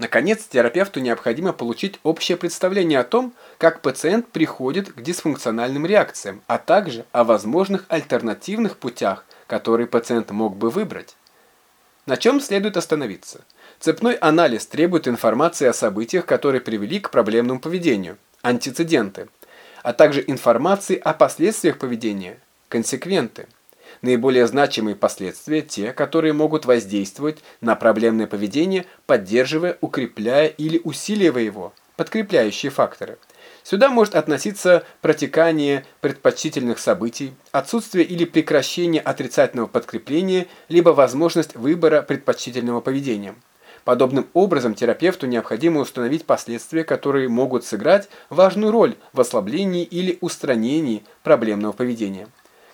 Наконец, терапевту необходимо получить общее представление о том, как пациент приходит к дисфункциональным реакциям, а также о возможных альтернативных путях, которые пациент мог бы выбрать. На чем следует остановиться? Цепной анализ требует информации о событиях, которые привели к проблемному поведению, антициденты, а также информации о последствиях поведения, консеквенты. Наиболее значимые последствия – те, которые могут воздействовать на проблемное поведение, поддерживая, укрепляя или усиливая его, подкрепляющие факторы. Сюда может относиться протекание предпочтительных событий, отсутствие или прекращение отрицательного подкрепления, либо возможность выбора предпочтительного поведения. Подобным образом терапевту необходимо установить последствия, которые могут сыграть важную роль в ослаблении или устранении проблемного поведения.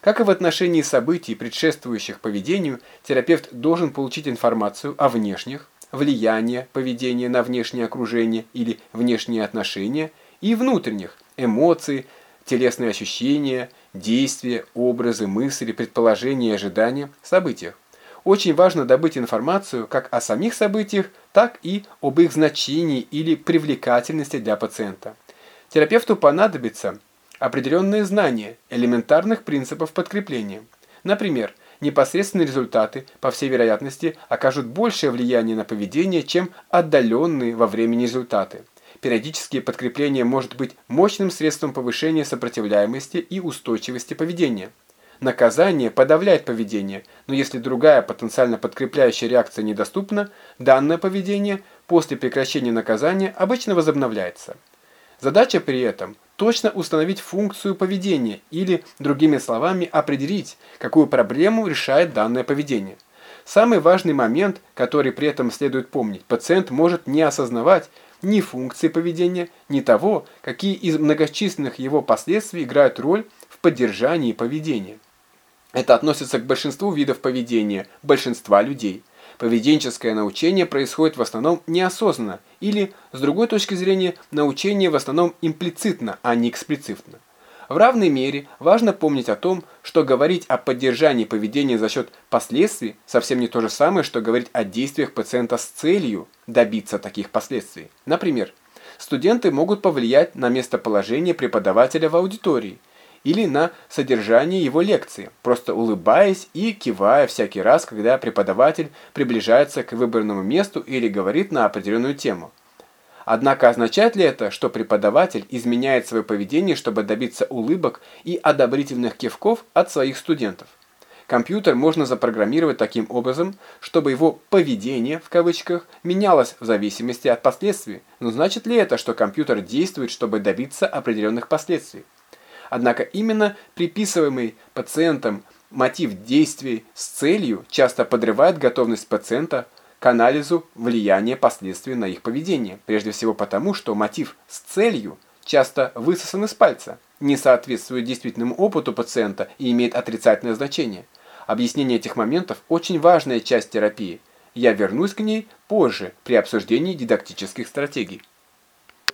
Как и в отношении событий, предшествующих поведению, терапевт должен получить информацию о внешних, влияние поведения на внешнее окружение или внешние отношения, и внутренних, эмоции, телесные ощущения, действия, образы, мысли, предположения и ожидания, событиях. Очень важно добыть информацию как о самих событиях, так и об их значении или привлекательности для пациента. Терапевту понадобится определенные знания элементарных принципов подкрепления. Например, непосредственные результаты, по всей вероятности, окажут большее влияние на поведение, чем отдаленные во времени результаты. Периодические подкрепления может быть мощным средством повышения сопротивляемости и устойчивости поведения. Наказание подавляет поведение, но если другая потенциально подкрепляющая реакция недоступна, данное поведение после прекращения наказания обычно возобновляется. Задача при этом точно установить функцию поведения или, другими словами, определить, какую проблему решает данное поведение. Самый важный момент, который при этом следует помнить, пациент может не осознавать ни функции поведения, ни того, какие из многочисленных его последствий играют роль в поддержании поведения. Это относится к большинству видов поведения, большинства людей – Поведенческое научение происходит в основном неосознанно, или, с другой точки зрения, научение в основном имплицитно, а не эксплицитно. В равной мере важно помнить о том, что говорить о поддержании поведения за счет последствий совсем не то же самое, что говорить о действиях пациента с целью добиться таких последствий. Например, студенты могут повлиять на местоположение преподавателя в аудитории – или на содержание его лекции, просто улыбаясь и кивая всякий раз, когда преподаватель приближается к выбранному месту или говорит на определенную тему. Однако означает ли это, что преподаватель изменяет свое поведение, чтобы добиться улыбок и одобрительных кивков от своих студентов? Компьютер можно запрограммировать таким образом, чтобы его «поведение» в кавычках менялось в зависимости от последствий. Но значит ли это, что компьютер действует, чтобы добиться определенных последствий? Однако именно приписываемый пациентам мотив действий с целью часто подрывает готовность пациента к анализу влияния последствий на их поведение. Прежде всего потому, что мотив с целью часто высосан из пальца, не соответствует действительному опыту пациента и имеет отрицательное значение. Объяснение этих моментов – очень важная часть терапии. Я вернусь к ней позже при обсуждении дидактических стратегий.